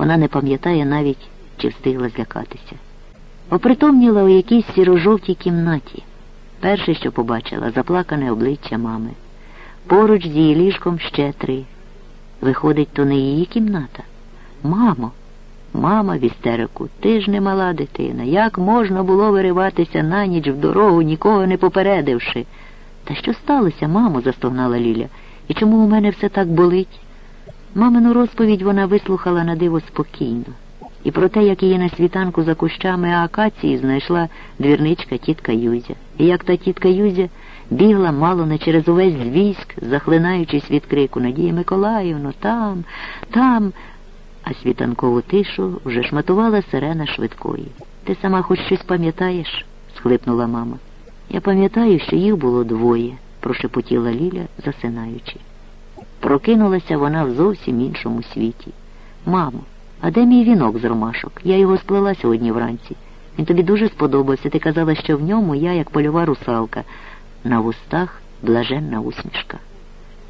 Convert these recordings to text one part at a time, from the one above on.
Вона не пам'ятає навіть, чи встигла злякатися. Опритомніла у якійсь сіро-жовтій кімнаті. Перше, що побачила, заплакане обличчя мами. Поруч з її ліжком ще три. Виходить, то не її кімната. Мамо, мама в істерику, ти ж не мала дитина. Як можна було вириватися на ніч в дорогу, нікого не попередивши? Та що сталося, мамо? застогнала Ліля. І чому у мене все так болить? Мамину розповідь вона вислухала на диво спокійно. І про те, як її на світанку за кущами акації знайшла двірничка тітка Юзя. І як та тітка Юзя бігла мало не через увесь військ, захлинаючись від крику Надія Миколаївно, там, там. А світанкову тишу вже шматувала сирена швидкої. Ти сама хоч щось пам'ятаєш? схлипнула мама. Я пам'ятаю, що їх було двоє, прошепотіла Ліля, засинаючи. Прокинулася вона в зовсім іншому світі. Мамо, а де мій вінок з ромашок? Я його сплела сьогодні вранці. Він тобі дуже сподобався. Ти казала, що в ньому я, як польова русалка, на вустах блаженна усмішка.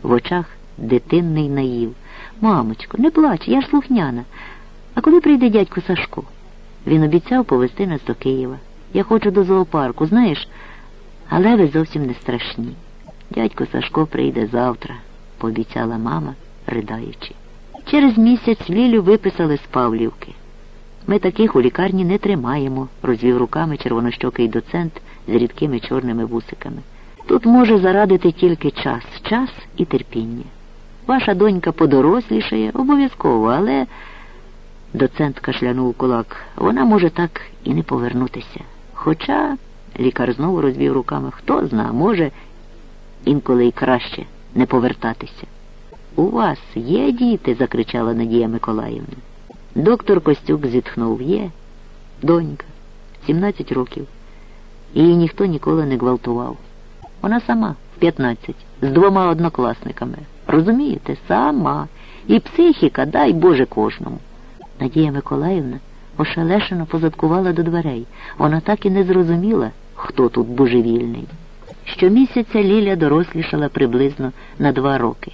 В очах дитинний наїв. Мамочко, не плач, я ж слухняна. А коли прийде дядько Сашко? Він обіцяв повезти нас до Києва. Я хочу до зоопарку, знаєш, але ви зовсім не страшні. Дядько Сашко прийде завтра, пообіцяла мама, придаючи. Через місяць Лілю виписали з Павлівки. Ми таких у лікарні не тримаємо, розвів руками червонощокий доцент з рідкими чорними вусиками. Тут може зарадити тільки час, час і терпіння. Ваша донька подорослішає, обов'язково, але, доцент кашлянув кулак, вона може так і не повернутися. Хоча, лікар знову розвів руками, хто зна, може інколи й краще не повертатися. У вас є діти? закричала Надія Миколаївна. Доктор Костюк зітхнув є. Донька, 17 років. Її ніхто ніколи не гвалтував. Вона сама в 15, з двома однокласниками. Розумієте, сама. І психіка, дай Боже кожному. Надія Миколаївна ошелешено позадкувала до дверей. Вона так і не зрозуміла, хто тут божевільний. Щомісяця Ліля дорослішала приблизно на два роки.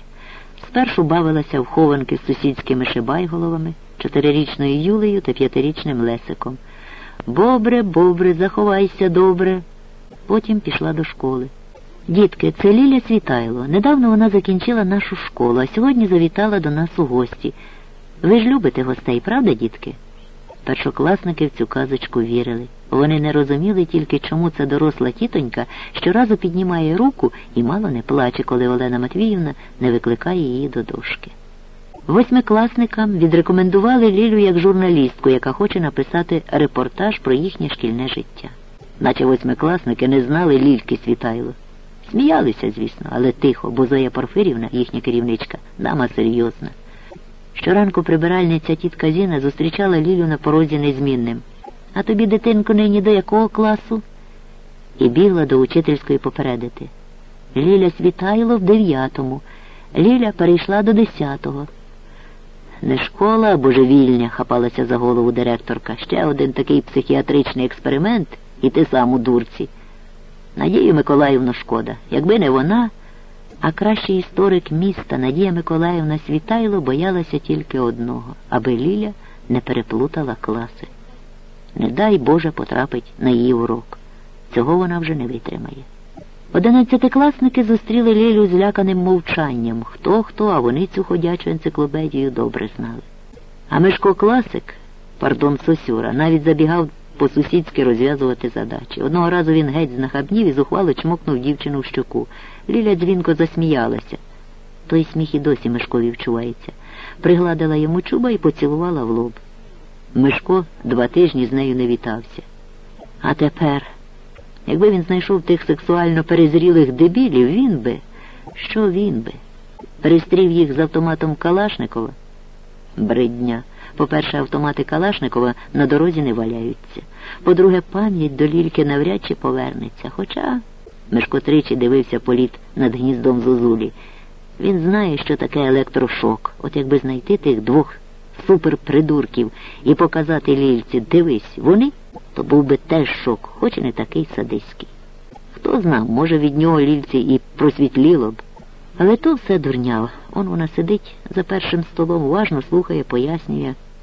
Спершу бавилася в хованки з сусідськими шибайголовами, чотирирічною Юлею та п'ятирічним Лесиком. Бобре, бобре, заховайся добре. Потім пішла до школи. Дітки, це Ліля Світайло. Недавно вона закінчила нашу школу, а сьогодні завітала до нас у гості. Ви ж любите гостей, правда, дітки? Першокласники в цю казочку вірили. Вони не розуміли тільки, чому ця доросла тітонька щоразу піднімає руку і мало не плаче, коли Олена Матвіївна не викликає її до дошки. Восьмикласникам відрекомендували Лілю як журналістку, яка хоче написати репортаж про їхнє шкільне життя. Наче восьмикласники не знали Лільки Світайло. Сміялися, звісно, але тихо, бо Зоя Порфирівна, їхня керівничка, дама серйозна. Щоранку прибиральниця тітка Зіна зустрічала Лілю на порозі незмінним. А тобі, дитинку, нині до якого класу? І бігла до учительської попередити. Ліля Світайло в дев'ятому. Ліля перейшла до десятого. Не школа, а божевільня, хапалася за голову директорка. Ще один такий психіатричний експеримент, і ти сам у дурці. Надію Миколаївну шкода. Якби не вона, а кращий історик міста Надія Миколаївна Світайло боялася тільки одного, аби Ліля не переплутала класи. Не дай Боже потрапить на її урок. Цього вона вже не витримає. Одинадцятикласники зустріли Лілю зляканим мовчанням. Хто хто, а вони цю ходячу енциклопедію добре знали. А Мишко Класик, пардон, Сосюра, навіть забігав по-сусідськи розв'язувати задачі. Одного разу він геть знахабнів і зухвало чмокнув дівчину в щоку. Ліля дзвінко засміялася. Той сміх і досі Мишкові вчувається. Пригладила йому чуба і поцілувала в лоб. Мишко два тижні з нею не вітався. А тепер, якби він знайшов тих сексуально перезрілих дебілів, він би, що він би? Перестрів їх з автоматом Калашникова? Бридня. По-перше, автомати Калашникова на дорозі не валяються. По-друге, пам'ять до лільки навряд чи повернеться. Хоча Мишко тричі дивився політ над гніздом Зозулі. Він знає, що таке електрошок. От якби знайти тих двох суперпридурків і показати лільці, дивись, вони, то був би теж шок, хоч і не такий садиський. Хто знав, може від нього лільці і просвітліло б. Але то все дурнява. Он вона сидить за першим столом, уважно слухає, пояснює.